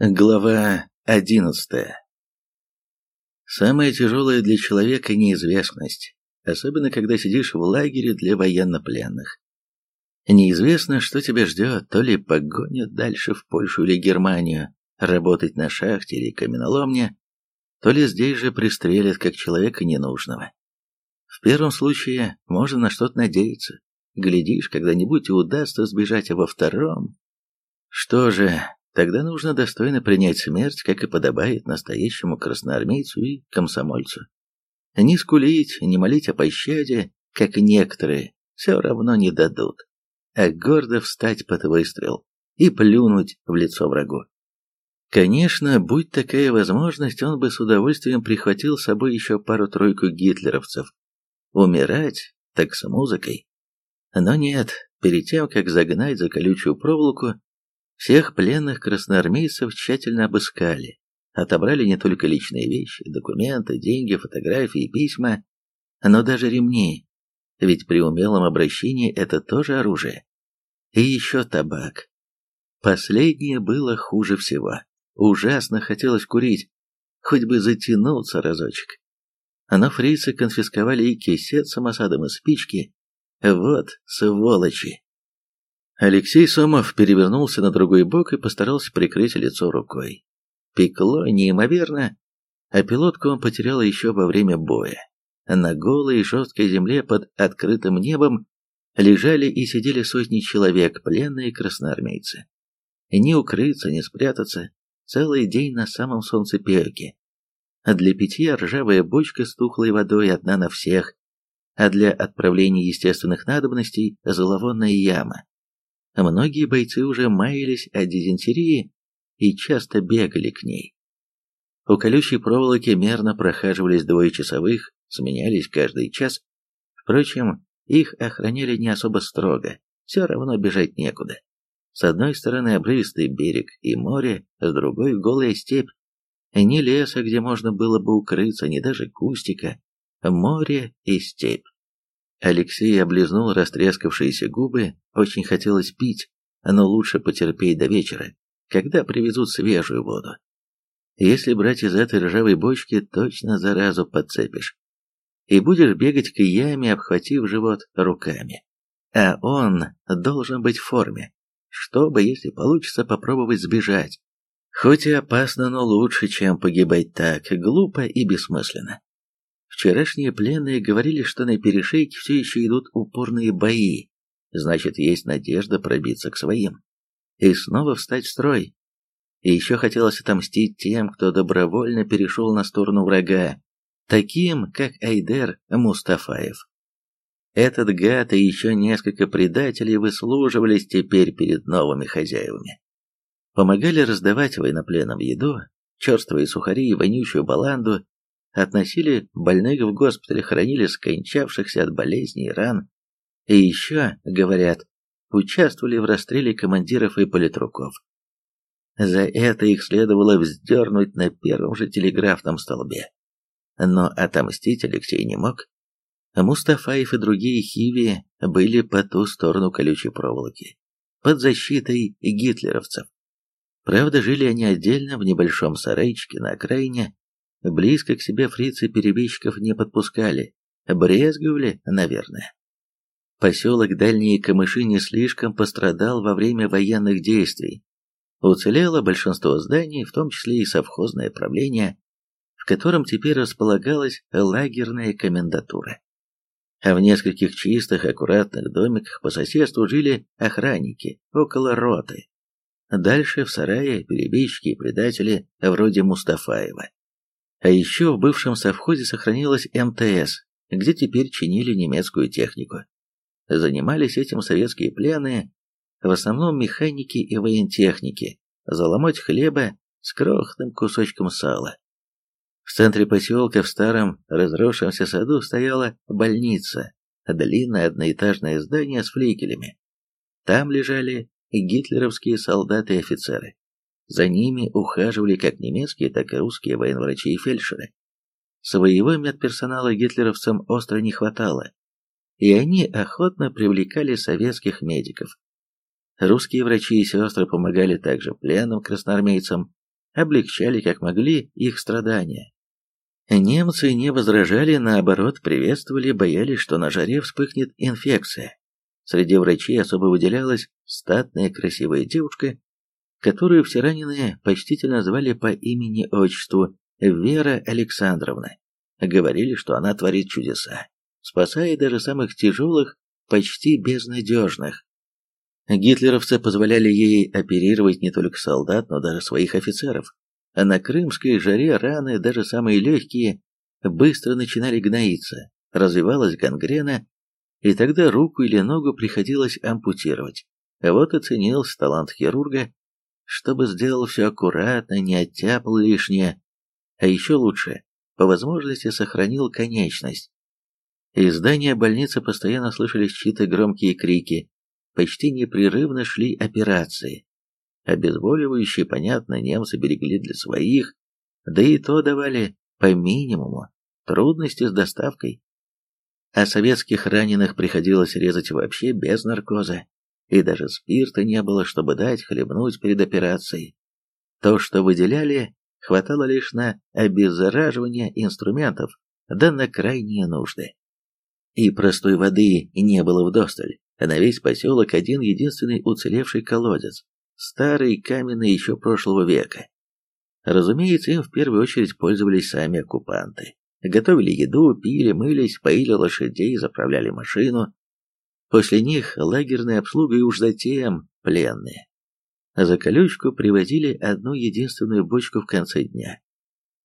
Глава одиннадцатая Самое тяжелое для человека – неизвестность, особенно когда сидишь в лагере для военнопленных. Неизвестно, что тебя ждет, то ли погонят дальше в Польшу или Германию, работать на шахте или каменоломне, то ли здесь же пристрелят как человека ненужного. В первом случае можно на что-то надеяться. Глядишь, когда-нибудь и удастся сбежать, а во втором... Что же, Тогда нужно достойно принять смерть, как и подобает настоящему красноармейцу и комсомольцу. Не скулить, не молить о пощаде, как некоторые, все равно не дадут, а гордо встать под выстрел и плюнуть в лицо врагу. Конечно, будь такая возможность, он бы с удовольствием прихватил с собой еще пару-тройку гитлеровцев. Умирать, так с музыкой. Но нет, перед тем, как загнать за колючую проволоку, всех пленных красноармейцев тщательно обыскали, отобрали не только личные вещи, документы, деньги, фотографии, письма, но даже ремни, ведь при умелом обращении это тоже оружие. И еще табак. Последнее было хуже всего. Ужасно хотелось курить, хоть бы затянуться разочек. Но фрицы конфисковали и кисет с самосадом и спички. Вот сволочи. Алексей Сомов перевернулся на другой бок и постарался прикрыть лицо рукой. Пекло неимоверно, а пилотку он потерял еще во время боя. На голой и жесткой земле под открытым небом лежали и сидели сотни человек, пленные красноармейцы. Ни укрыться, ни спрятаться, целый день на самом солнцепеке. А для питья ржавая бочка с тухлой водой одна на всех, а для отправления естественных надобностей зловонная яма. Многие бойцы уже маялись от дизентерии и часто бегали к ней. У колючей проволоки мерно прохаживались двое часовых, сменялись каждый час. Впрочем, их охраняли не особо строго, все равно бежать некуда. С одной стороны обрывистый берег и море, с другой голая степь. Ни леса, где можно было бы укрыться, ни даже кустика. Море и степь. Алексей облизнул растрескавшиеся губы, очень хотелось пить, но лучше потерпеть до вечера, когда привезут свежую воду. Если брать из этой ржавой бочки, точно заразу подцепишь. И будешь бегать к яме, обхватив живот руками. А он должен быть в форме, чтобы, если получится, попробовать сбежать. Хоть и опасно, но лучше, чем погибать так, глупо и бессмысленно. Вчерашние пленные говорили, что на перешейке все еще идут упорные бои, значит, есть надежда пробиться к своим и снова встать в строй. И еще хотелось отомстить тем, кто добровольно перешел на сторону врага, таким, как Айдер Мустафаев. Этот гад и еще несколько предателей выслуживались теперь перед новыми хозяевами. Помогали раздавать военнопленным еду, черствые сухари и вонючую баланду, относили больных в госпиталь, хоронили скончавшихся от болезней и ран. И еще, говорят, участвовали в расстреле командиров и политруков. За это их следовало вздернуть на первом же телеграфном столбе. Но отомстить Алексей не мог. Мустафаев и другие хиви были по ту сторону колючей проволоки, под защитой гитлеровцев. Правда, жили они отдельно в небольшом сарайчике на окраине, Близко к себе фрицы перебежчиков не подпускали, брезговали, наверное. Поселок Дальние Камыши не слишком пострадал во время военных действий. Уцелело большинство зданий, в том числе и совхозное правление, в котором теперь располагалась лагерная комендатура. А в нескольких чистых, аккуратных домиках по соседству жили охранники, около роты. Дальше в сарае перебежчики и предатели вроде Мустафаева. А еще в бывшем совхозе сохранилась МТС, где теперь чинили немецкую технику. Занимались этим советские пленные, в основном механики и воентехники, заломать хлеба с крохотным кусочком сала. В центре поселка в старом разросшемся саду стояла больница, длинное одноэтажное здание с флигелями. Там лежали гитлеровские солдаты и офицеры. За ними ухаживали как немецкие, так и русские военврачи и фельдшеры. Своего медперсонала гитлеровцам остро не хватало, и они охотно привлекали советских медиков. Русские врачи и сестры помогали также пленным красноармейцам, облегчали как могли их страдания. Немцы не возражали, наоборот, приветствовали, боялись, что на жаре вспыхнет инфекция. Среди врачей особо выделялась статная красивая девушка, которую все раненые почтительно звали по имени-отчеству Вера Александровна. Говорили, что она творит чудеса, спасая даже самых тяжелых, почти безнадежных. Гитлеровцы позволяли ей оперировать не только солдат, но даже своих офицеров. А на крымской жаре раны, даже самые легкие, быстро начинали гноиться, развивалась гангрена, и тогда руку или ногу приходилось ампутировать. Вот и талант хирурга, чтобы сделал все аккуратно, не оттяпал лишнее, а еще лучше, по возможности сохранил конечность. Из здания больницы постоянно слышались чьи-то громкие крики, почти непрерывно шли операции. Обезболивающие, понятно, немцы берегли для своих, да и то давали по минимуму, трудности с доставкой. А советских раненых приходилось резать вообще без наркоза, и даже спирта не было, чтобы дать хлебнуть перед операцией. То, что выделяли, хватало лишь на обеззараживание инструментов, да на крайние нужды. И простой воды не было вдосталь, а на весь поселок один единственный уцелевший колодец, старый каменный еще прошлого века. Разумеется, им в первую очередь пользовались сами оккупанты. Готовили еду, пили, мылись, поили лошадей, заправляли машину. После них лагерная обслуга и уж затем пленные. За колючку привозили одну единственную бочку в конце дня.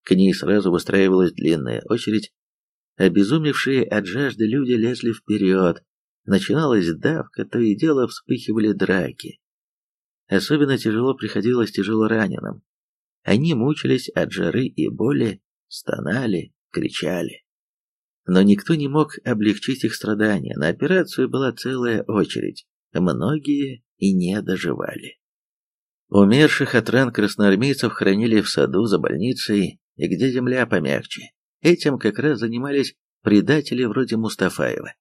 К ней сразу выстраивалась длинная очередь. Обезумевшие от жажды люди лезли вперед. Начиналась давка, то и дело вспыхивали драки. Особенно тяжело приходилось тяжело раненым. Они мучились от жары и боли, стонали, кричали. Но никто не мог облегчить их страдания, на операцию была целая очередь, многие и не доживали. Умерших от ран красноармейцев хранили в саду за больницей, где земля помягче. Этим как раз занимались предатели вроде Мустафаева.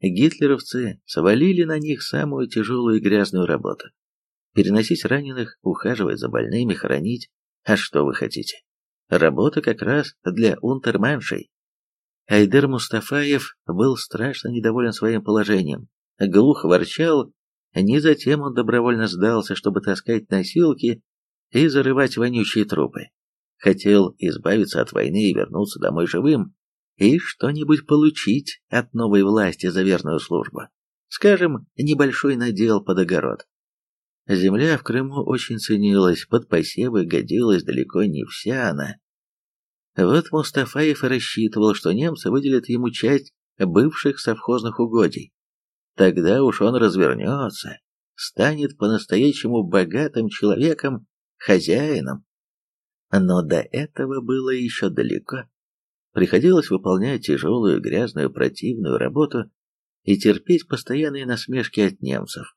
Гитлеровцы свалили на них самую тяжелую и грязную работу. Переносить раненых, ухаживать за больными, хоронить. А что вы хотите? Работа как раз для унтерменшей. Айдер Мустафаев был страшно недоволен своим положением, глухо ворчал, не затем он добровольно сдался, чтобы таскать носилки и зарывать вонючие трупы. Хотел избавиться от войны и вернуться домой живым, и что-нибудь получить от новой власти за верную службу. Скажем, небольшой надел под огород. Земля в Крыму очень ценилась, под посевы годилась далеко не вся она. Вот Мустафаев и рассчитывал, что немцы выделят ему часть бывших совхозных угодий. Тогда уж он развернется, станет по-настоящему богатым человеком, хозяином. Но до этого было еще далеко. Приходилось выполнять тяжелую, грязную, противную работу и терпеть постоянные насмешки от немцев.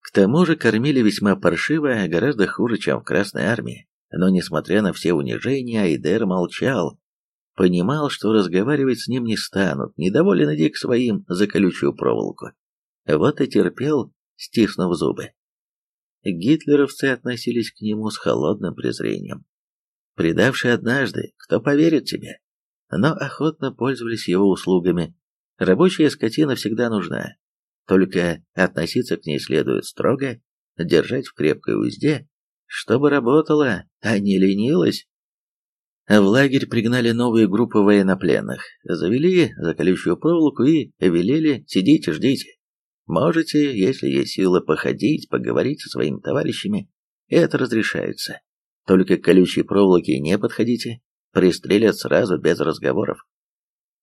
К тому же кормили весьма паршиво, гораздо хуже, чем в Красной Армии. Но, несмотря на все унижения, Айдер молчал. Понимал, что разговаривать с ним не станут, недоволен иди к своим за колючую проволоку. Вот и терпел, стиснув зубы. Гитлеровцы относились к нему с холодным презрением. Предавший однажды, кто поверит тебе? Но охотно пользовались его услугами. Рабочая скотина всегда нужна. Только относиться к ней следует строго, держать в крепкой узде, чтобы работала, а не ленилась. В лагерь пригнали новые группы военнопленных, завели за колючую проволоку и велели «сидите, ждите». Можете, если есть сила, походить, поговорить со своими товарищами, это разрешается. Только к колючей проволоке не подходите, пристрелят сразу, без разговоров.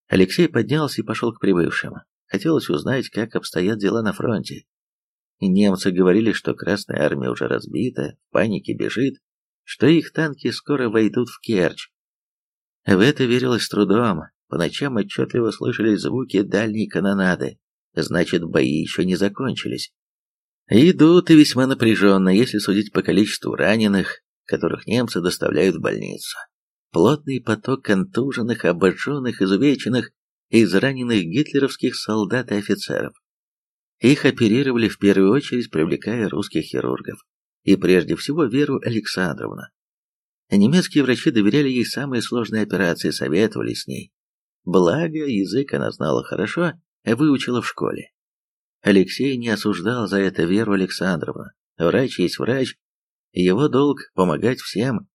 Алексей поднялся и пошел к прибывшим. Хотелось узнать, как обстоят дела на фронте. Немцы говорили, что Красная Армия уже разбита, в панике бежит, что их танки скоро войдут в Керчь. В это верилось с трудом. По ночам отчетливо слышались звуки дальней канонады. Значит, бои еще не закончились. Идут и весьма напряженно, если судить по количеству раненых, которых немцы доставляют в больницу. Плотный поток контуженных, обожженных, изувеченных, израненных гитлеровских солдат и офицеров. Их оперировали в первую очередь, привлекая русских хирургов, и прежде всего Веру Александровну. Немецкие врачи доверяли ей самые сложные операции, советовали с ней. Благо, язык она знала хорошо, выучила в школе. Алексей не осуждал за это Веру Александровну. Врач есть врач, его долг помогать всем.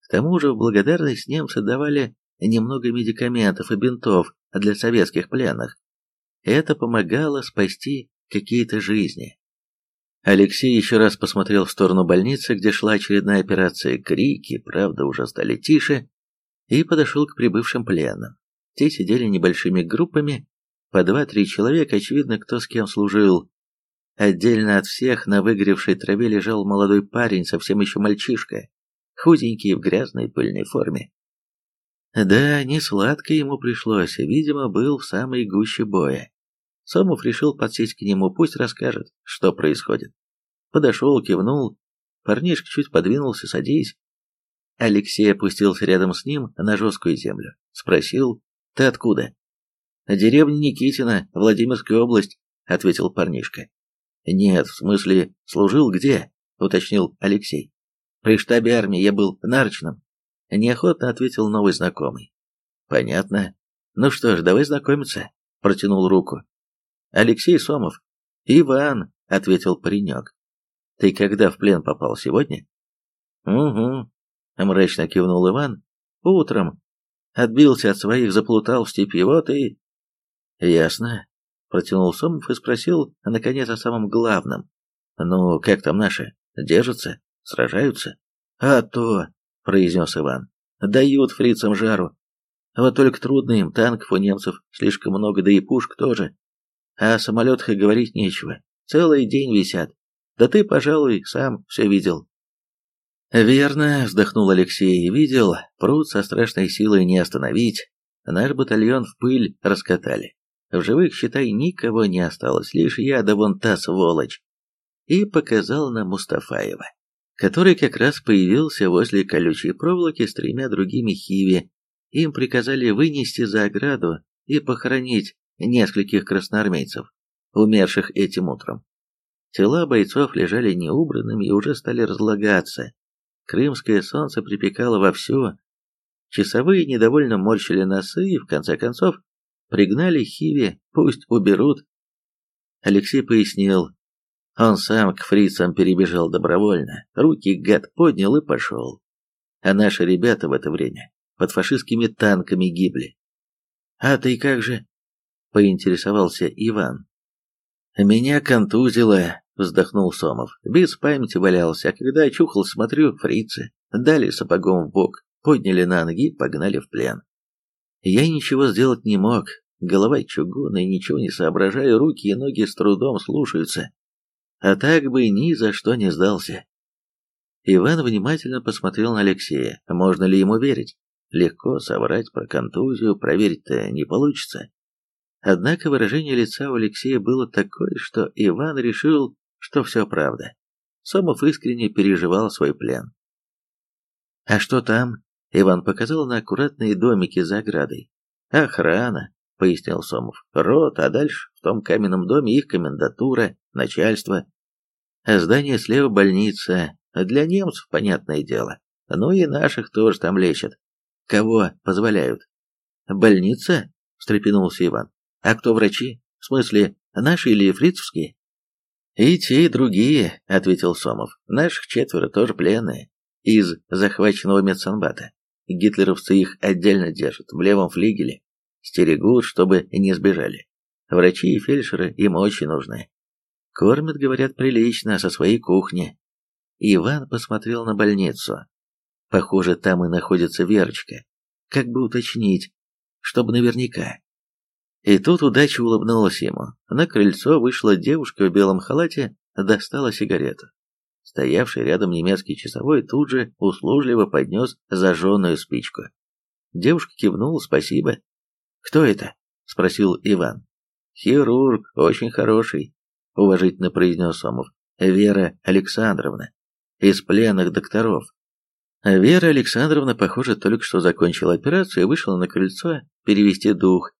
К тому же в благодарность немцы давали немного медикаментов и бинтов для советских пленных. Это помогало спасти какие-то жизни. Алексей еще раз посмотрел в сторону больницы, где шла очередная операция. Крики, правда, уже стали тише, и подошел к прибывшим пленным. Те сидели небольшими группами, по два-три человека, очевидно, кто с кем служил. Отдельно от всех на выгоревшей траве лежал молодой парень, совсем еще мальчишка, худенький в грязной пыльной форме. Да, не сладко ему пришлось, видимо, был в самой гуще боя. Сомов решил подсесть к нему, пусть расскажет, что происходит. Подошел, кивнул, парнишка чуть подвинулся, садись. Алексей опустился рядом с ним на жесткую землю. Спросил, ты откуда? Деревня Никитина, Владимирская область, ответил парнишка. Нет, в смысле, служил где? уточнил Алексей. При штабе армии я был нарочным. Неохотно ответил новый знакомый. Понятно. Ну что ж, давай знакомиться. Протянул руку. Алексей Сомов. Иван, ответил паренек. Ты когда в плен попал сегодня? Угу, мрачно кивнул Иван. Утром. Отбился от своих, заплутал в степи, вот и... Ясно. Протянул Сомов и спросил, наконец, о самом главном. Ну, как там наши? Держатся? Сражаются? А то, произнес Иван. Дают фрицам жару. Вот только трудно им, танков у немцев слишком много, да и пушек тоже. А о самолетах и говорить нечего. Целый день висят. Да ты, пожалуй, сам все видел. Верно, вздохнул Алексей, видел, пруд со страшной силой не остановить. Наш батальон в пыль раскатали. В живых, считай, никого не осталось, лишь я да вон та сволочь. И показал на Мустафаева который как раз появился возле колючей проволоки с тремя другими хиви. Им приказали вынести за ограду и похоронить нескольких красноармейцев, умерших этим утром. Тела бойцов лежали неубранными и уже стали разлагаться. Крымское солнце припекало вовсю. Часовые недовольно морщили носы и, в конце концов, пригнали Хиви, пусть уберут. Алексей пояснил, он сам к фрицам перебежал добровольно, руки гад поднял и пошел. А наши ребята в это время под фашистскими танками гибли. «А ты как же?» — поинтересовался Иван. «Меня контузило», — вздохнул Сомов. Без памяти валялся, а когда очухал, смотрю, фрицы дали сапогом в бок, подняли на ноги погнали в плен. Я ничего сделать не мог, голова чугунная, ничего не соображаю, руки и ноги с трудом слушаются а так бы ни за что не сдался. Иван внимательно посмотрел на Алексея. Можно ли ему верить? Легко соврать про контузию, проверить-то не получится. Однако выражение лица у Алексея было такое, что Иван решил, что все правда. Сомов искренне переживал свой плен. «А что там?» — Иван показал на аккуратные домики за оградой. «Охрана», — пояснил Сомов. «Рот, а дальше в том каменном доме их комендатура, начальство. А здание слева больница. Для немцев, понятное дело. Ну и наших тоже там лечат. Кого позволяют? Больница? встрепенулся Иван. А кто врачи? В смысле, наши или фрицевские? И те, и другие, ответил Сомов. Наших четверо тоже пленные. Из захваченного медсанбата. Гитлеровцы их отдельно держат, в левом флигеле. Стерегут, чтобы не сбежали. Врачи и фельдшеры им очень нужны. Кормят, говорят, прилично, со своей кухни. Иван посмотрел на больницу. Похоже, там и находится Верочка. Как бы уточнить, чтобы наверняка. И тут удача улыбнулась ему. На крыльцо вышла девушка в белом халате, достала сигарету. Стоявший рядом немецкий часовой тут же услужливо поднес зажженную спичку. Девушка кивнула «спасибо». «Кто это?» — спросил Иван. «Хирург, очень хороший», — уважительно произнес Сомов. «Вера Александровна, из пленных докторов». Вера Александровна, похоже, только что закончила операцию и вышла на крыльцо перевести дух.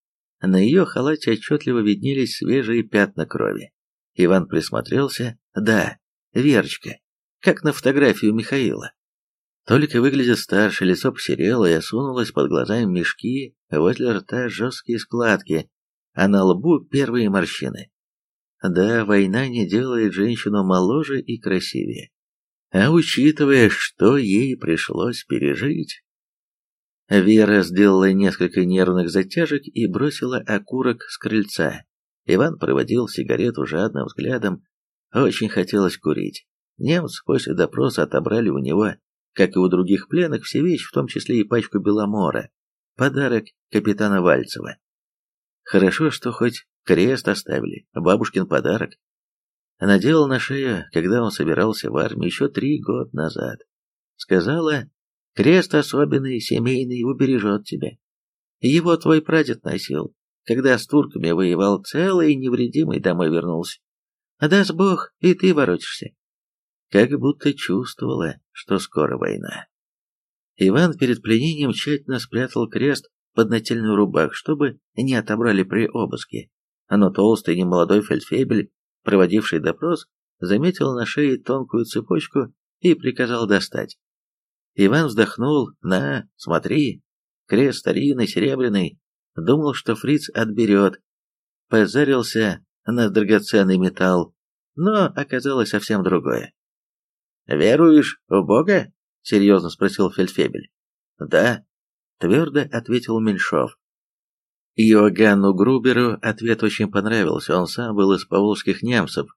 На ее халате отчетливо виднелись свежие пятна крови. Иван присмотрелся. Да, Верочка, как на фотографию Михаила. Только выглядит старше, лицо посерело и осунулось под глазами мешки, возле рта жесткие складки, а на лбу первые морщины. Да, война не делает женщину моложе и красивее. А учитывая, что ей пришлось пережить... Вера сделала несколько нервных затяжек и бросила окурок с крыльца. Иван проводил сигарету жадным взглядом. Очень хотелось курить. Немцы после допроса отобрали у него, как и у других пленных, все вещи, в том числе и пачку беломора. Подарок капитана Вальцева. Хорошо, что хоть крест оставили, бабушкин подарок. Надел на шею, когда он собирался в армию еще три года назад. Сказала, Крест особенный, семейный, убережет тебя. Его твой прадед носил, когда с турками воевал целый и невредимый домой вернулся. А даст Бог, и ты воротишься. Как будто чувствовала, что скоро война. Иван перед пленением тщательно спрятал крест под нательную рубах, чтобы не отобрали при обыске. Но толстый немолодой фельдфебель, проводивший допрос, заметил на шее тонкую цепочку и приказал достать. Иван вздохнул. «На, смотри, крест старинный, серебряный. Думал, что фриц отберет. Позарился на драгоценный металл, но оказалось совсем другое. «Веруешь в Бога?» — серьезно спросил Фельдфебель. «Да», — твердо ответил Меньшов. Иоганну Груберу ответ очень понравился, он сам был из поволжских немцев,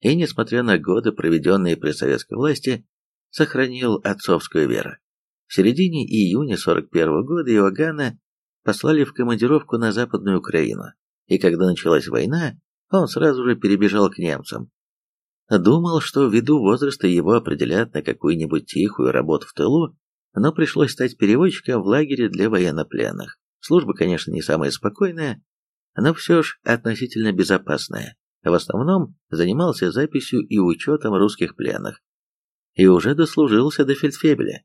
и, несмотря на годы, проведенные при советской власти, сохранил отцовскую веру. В середине июня 41 года Иоганна послали в командировку на Западную Украину, и когда началась война, он сразу же перебежал к немцам. Думал, что ввиду возраста его определят на какую-нибудь тихую работу в тылу, но пришлось стать переводчиком в лагере для военнопленных. Служба, конечно, не самая спокойная, но все же относительно безопасная. В основном занимался записью и учетом русских пленных и уже дослужился до фельдфебеля.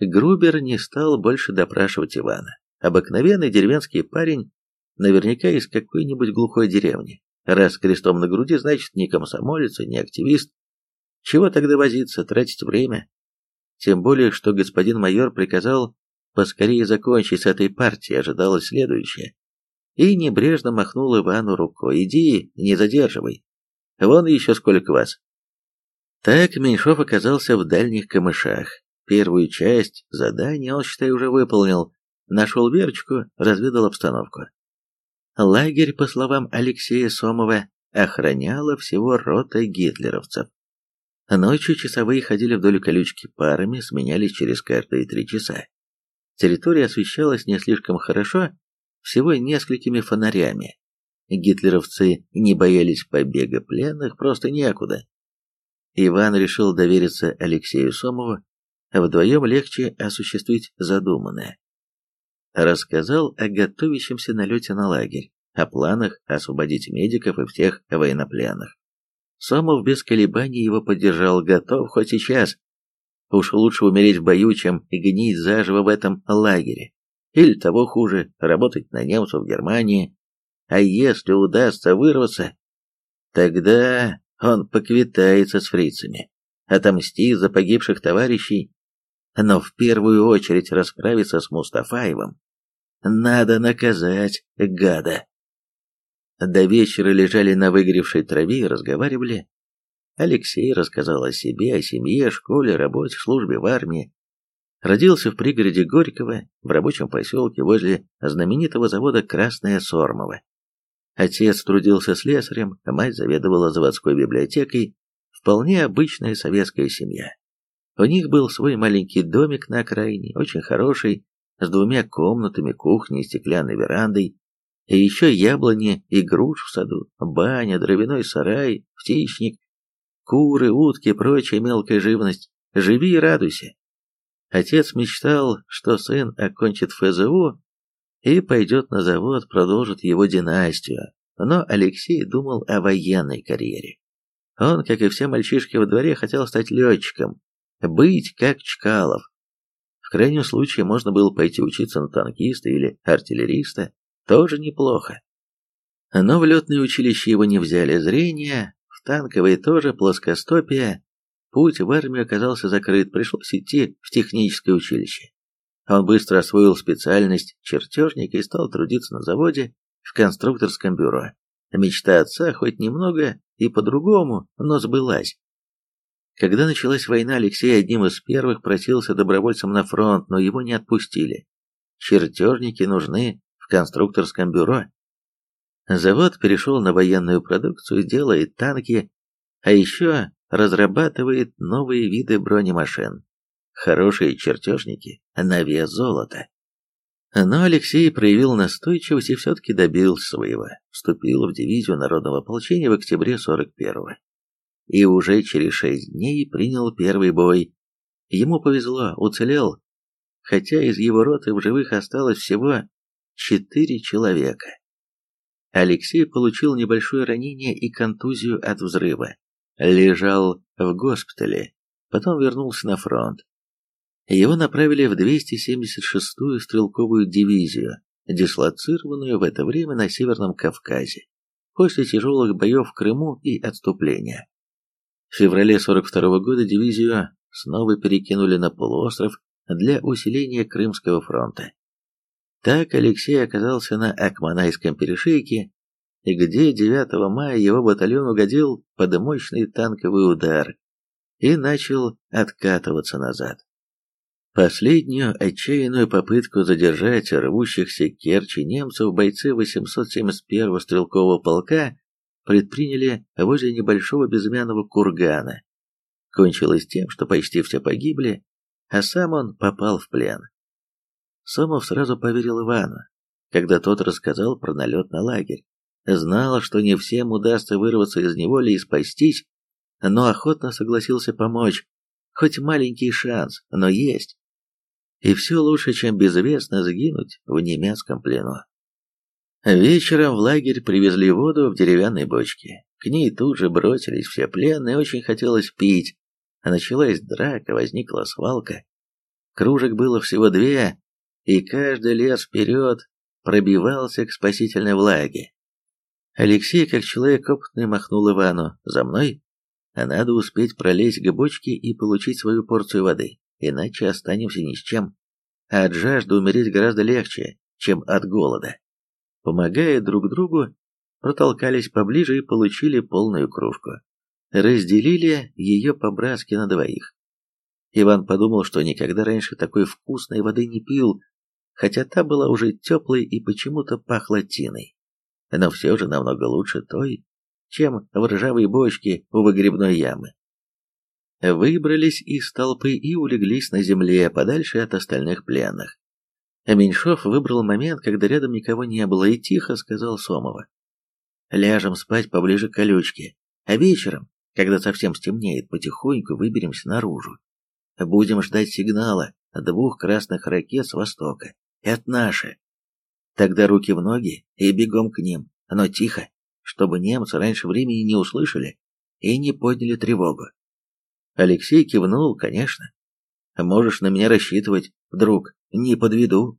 Грубер не стал больше допрашивать Ивана. Обыкновенный деревенский парень, наверняка из какой-нибудь глухой деревни. Раз крестом на груди, значит, не комсомолец, не активист. Чего тогда возиться, тратить время? Тем более, что господин майор приказал поскорее закончить с этой партией, ожидалось следующее. И небрежно махнул Ивану рукой. «Иди, не задерживай. Вон еще сколько вас. Так Меньшов оказался в дальних камышах. Первую часть задания он, считай, уже выполнил. Нашел Верочку, разведал обстановку. Лагерь, по словам Алексея Сомова, охраняла всего рота гитлеровцев. Ночью часовые ходили вдоль колючки парами, сменялись через каждые три часа. Территория освещалась не слишком хорошо, всего несколькими фонарями. Гитлеровцы не боялись побега пленных, просто некуда. Иван решил довериться Алексею Сомову, вдвоем легче осуществить задуманное. Рассказал о готовящемся налете на лагерь, о планах освободить медиков и всех военнопленных. Сомов без колебаний его поддержал, готов хоть сейчас. Уж лучше умереть в бою, чем гнить заживо в этом лагере. Или того хуже, работать на немцев в Германии. А если удастся вырваться, тогда он поквитается с фрицами, отомстит за погибших товарищей, но в первую очередь расправится с Мустафаевым. Надо наказать гада. До вечера лежали на выгоревшей траве и разговаривали. Алексей рассказал о себе, о семье, школе, работе, службе в армии. Родился в пригороде Горького, в рабочем поселке возле знаменитого завода «Красная Сормова». Отец трудился слесарем, а мать заведовала заводской библиотекой. Вполне обычная советская семья. У них был свой маленький домик на окраине, очень хороший, с двумя комнатами, кухней, стеклянной верандой, и еще яблони и груш в саду, баня, дровяной сарай, птичник, куры, утки, прочая мелкая живность. Живи и радуйся. Отец мечтал, что сын окончит ФЗУ и пойдет на завод, продолжит его династию. Но Алексей думал о военной карьере. Он, как и все мальчишки во дворе, хотел стать летчиком, быть как Чкалов. В крайнем случае можно было пойти учиться на танкиста или артиллериста, тоже неплохо. Но в летное училище его не взяли, зрение, в танковое тоже плоскостопие, Путь в армию оказался закрыт, пришлось идти в техническое училище. Он быстро освоил специальность чертежника и стал трудиться на заводе в конструкторском бюро. Мечта отца хоть немного и по-другому, но сбылась. Когда началась война, Алексей одним из первых просился добровольцем на фронт, но его не отпустили. Чертежники нужны в конструкторском бюро. Завод перешел на военную продукцию, делает танки, а еще разрабатывает новые виды бронемашин. Хорошие чертежники на вес золота. Но Алексей проявил настойчивость и все-таки добился своего. Вступил в дивизию народного ополчения в октябре 41-го. И уже через шесть дней принял первый бой. Ему повезло, уцелел, хотя из его роты в живых осталось всего четыре человека. Алексей получил небольшое ранение и контузию от взрыва. Лежал в госпитале, потом вернулся на фронт. Его направили в 276-ю стрелковую дивизию, дислоцированную в это время на Северном Кавказе, после тяжелых боев в Крыму и отступления. В феврале 42 -го года дивизию снова перекинули на полуостров для усиления Крымского фронта. Так Алексей оказался на Акманайском перешейке, где 9 мая его батальон угодил под мощный танковый удар и начал откатываться назад. Последнюю отчаянную попытку задержать рвущихся к Керчи немцев бойцы 871-го стрелкового полка предприняли возле небольшого безымянного кургана. Кончилось тем, что почти все погибли, а сам он попал в плен. Сомов сразу поверил Ивану, когда тот рассказал про налет на лагерь. Знал, что не всем удастся вырваться из неволи и спастись, но охотно согласился помочь. Хоть маленький шанс, но есть. И все лучше, чем безвестно сгинуть в немецком плену. Вечером в лагерь привезли воду в деревянной бочке. К ней тут же бросились все пленные, очень хотелось пить. А началась драка, возникла свалка. Кружек было всего две, и каждый лез вперед, пробивался к спасительной влаге. Алексей, как человек опытный, махнул Ивану «За мной!» А надо успеть пролезть к бочке и получить свою порцию воды, иначе останемся ни с чем. А от жажды умереть гораздо легче, чем от голода. Помогая друг другу, протолкались поближе и получили полную кружку. Разделили ее по-братски на двоих. Иван подумал, что никогда раньше такой вкусной воды не пил, хотя та была уже теплой и почему-то пахла тиной но все же намного лучше той, чем в ржавой бочке у выгребной ямы. Выбрались из толпы и улеглись на земле, подальше от остальных пленных. Меньшов выбрал момент, когда рядом никого не было, и тихо сказал Сомова. «Ляжем спать поближе к колючке, а вечером, когда совсем стемнеет, потихоньку выберемся наружу. Будем ждать сигнала двух красных ракет с востока. Это наши. Тогда руки в ноги и бегом к ним, но тихо, чтобы немцы раньше времени не услышали и не подняли тревогу. Алексей кивнул, конечно. Можешь на меня рассчитывать, друг, не подведу.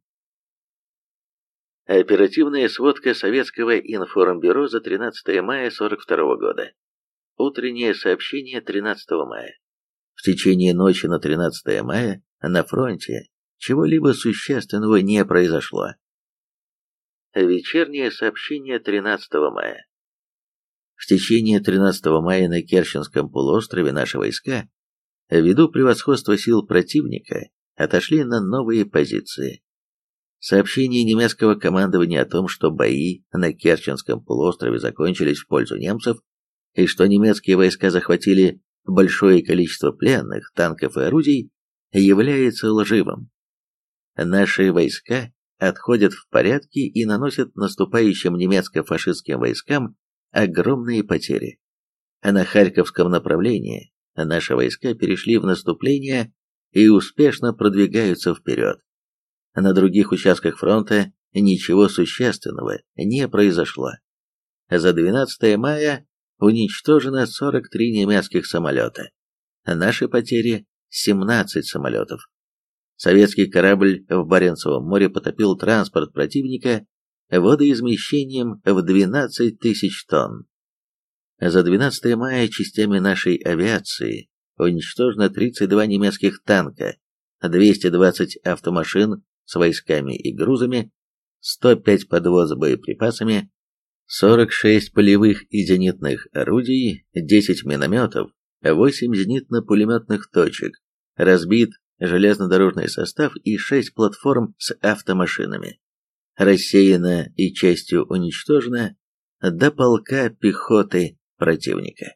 Оперативная сводка Советского информбюро за 13 мая 42 года. Утреннее сообщение 13 мая. В течение ночи на 13 мая на фронте чего-либо существенного не произошло. Вечернее сообщение 13 мая. В течение 13 мая на Керченском полуострове наши войска, ввиду превосходства сил противника, отошли на новые позиции. Сообщение немецкого командования о том, что бои на Керченском полуострове закончились в пользу немцев, и что немецкие войска захватили большое количество пленных, танков и орудий, является лживым. Наши войска отходят в порядке и наносят наступающим немецко-фашистским войскам огромные потери. А на Харьковском направлении наши войска перешли в наступление и успешно продвигаются вперед. На других участках фронта ничего существенного не произошло. За 12 мая уничтожено 43 немецких самолета. Наши потери – 17 самолетов. Советский корабль в Баренцевом море потопил транспорт противника водоизмещением в 12 тысяч тонн. За 12 мая частями нашей авиации уничтожено 32 немецких танка, 220 автомашин с войсками и грузами, 105 подвоз с боеприпасами, 46 полевых и зенитных орудий, 10 минометов, 8 зенитно-пулеметных точек, разбит железнодорожный состав и 6 платформ с автомашинами. Рассеяно и частью уничтожено до полка пехоты противника.